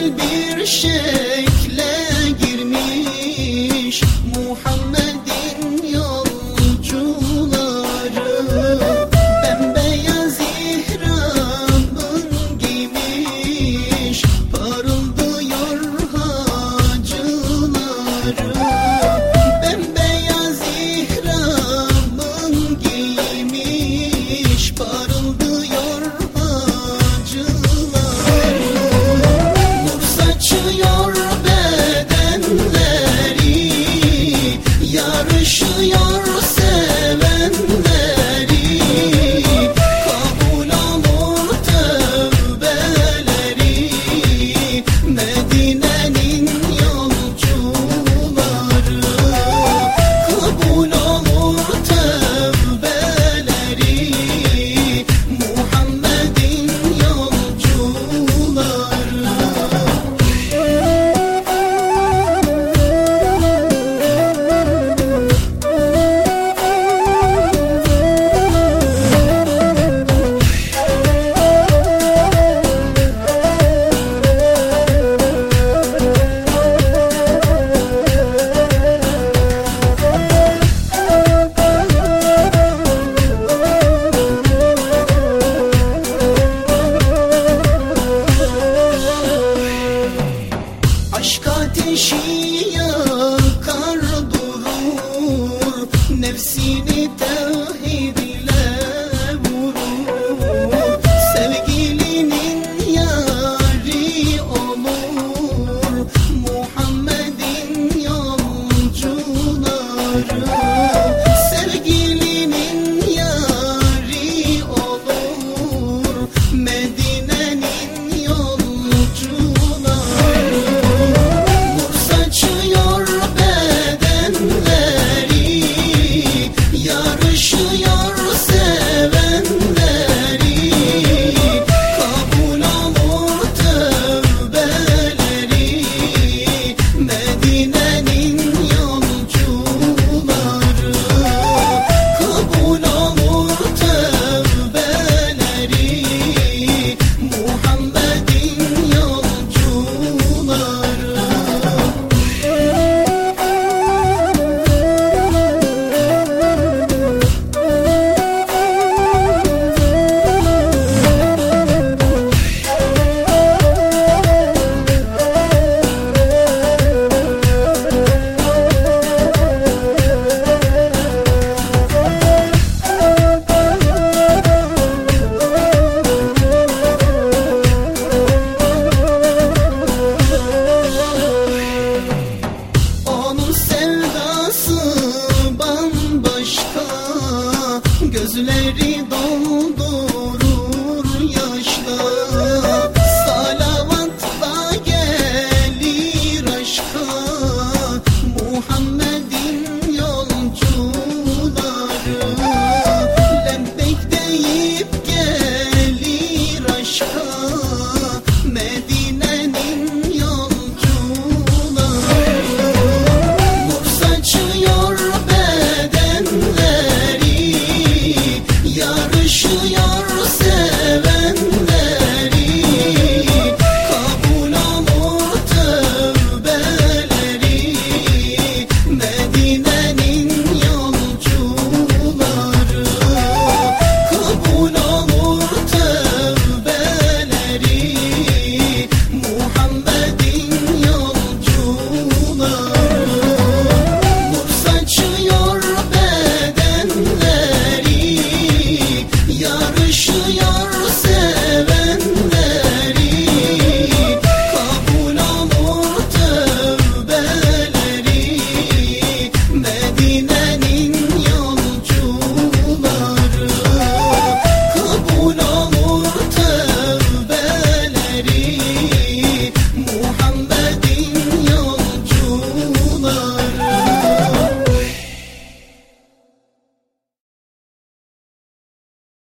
güzel bir şekle girmiş Muhammed your Gözleri doldurur yaşla Salavatla gelir aşka. Muhammed'in yolcuları. Lebbek deyip gelir aşka.